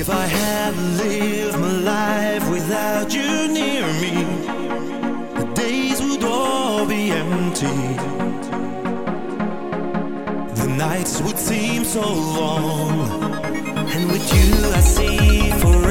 If I had lived my life without you near me, the days would all be empty. The nights would seem so long, and with you I see forever.